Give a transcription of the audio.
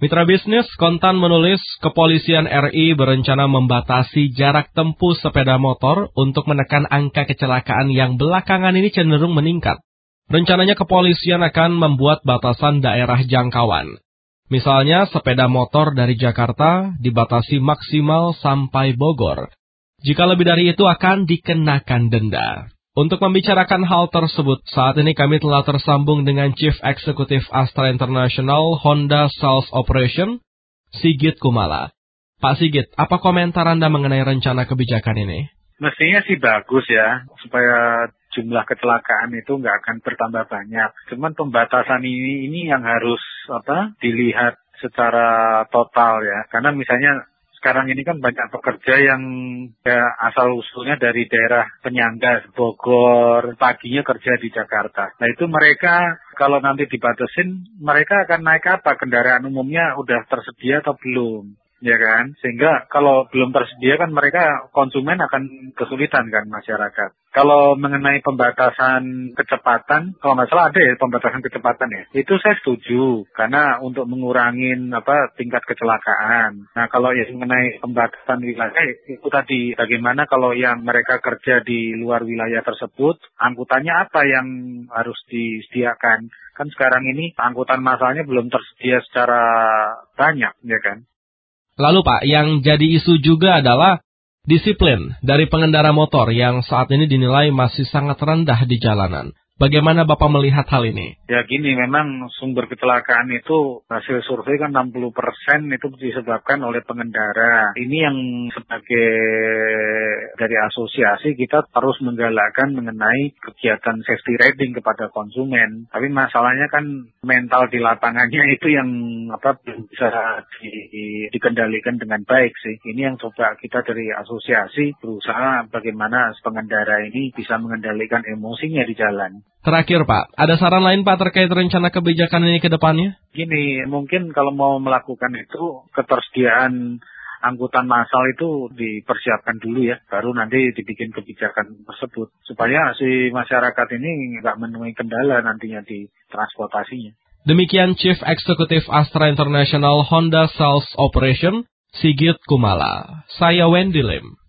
Mitra bisnis Kontan menulis kepolisian RI berencana membatasi jarak tempuh sepeda motor untuk menekan angka kecelakaan yang belakangan ini cenderung meningkat. Rencananya kepolisian akan membuat batasan daerah jangkauan. Misalnya sepeda motor dari Jakarta dibatasi maksimal sampai Bogor. Jika lebih dari itu akan dikenakan denda. Untuk membicarakan hal tersebut, saat ini kami telah tersambung dengan Chief Executive Astra International Honda Sales Operation, Sigit Kumala. Pak Sigit, apa komentar Anda mengenai rencana kebijakan ini? Mestinya sih bagus ya, supaya jumlah kecelakaan itu nggak akan bertambah banyak. Cuman pembatasan ini ini yang harus apa dilihat secara total ya. Karena misalnya sekarang ini kan banyak pekerja yang ya, asal usulnya dari daerah penyangga Bogor, paginya kerja di Jakarta. Nah itu mereka kalau nanti dibatasin, mereka akan naik apa? Kendaraan umumnya udah tersedia atau belum? Ya kan? Sehingga kalau belum tersedia kan mereka konsumen akan kesulitan kan masyarakat. Kalau mengenai pembatasan kecepatan, kalau nggak salah ada ya pembatasan kecepatan ya. Itu saya setuju karena untuk mengurangi apa tingkat kecelakaan. Nah kalau yang mengenai pembatasan wilayah itu tadi bagaimana kalau yang mereka kerja di luar wilayah tersebut, angkutannya apa yang harus disediakan? Kan sekarang ini angkutan masalahnya belum tersedia secara banyak, ya kan? Lalu Pak, yang jadi isu juga adalah disiplin dari pengendara motor yang saat ini dinilai masih sangat rendah di jalanan. Bagaimana Bapak melihat hal ini? Ya gini, memang sumber kecelakaan itu hasil survei kan 60% itu disebabkan oleh pengendara. Ini yang sebagai dari asosiasi kita terus menggalakkan mengenai kegiatan safety riding kepada konsumen. Tapi masalahnya kan mental di lapangannya itu yang apa bisa di, dikendalikan dengan baik sih. Ini yang coba kita dari asosiasi berusaha bagaimana pengendara ini bisa mengendalikan emosinya di jalan. Terakhir Pak, ada saran lain Pak terkait rencana kebijakan ini ke depannya? Gini, mungkin kalau mau melakukan itu ketersediaan angkutan massal itu dipersiapkan dulu ya, baru nanti dibikin kebijakan tersebut supaya si masyarakat ini nggak menemui kendala nantinya di transportasinya. Demikian Chief Executive Astra International Honda Sales Operation, Sigit Kumala. Saya Wendy Lim.